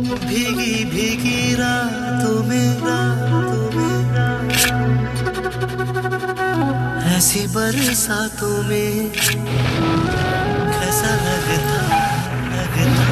भीगी भीगी रातों में रातों में। ऐसी बरसातों में कैसा लगता लगता।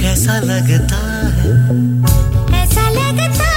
कैसा लगता है? ऐसा लगता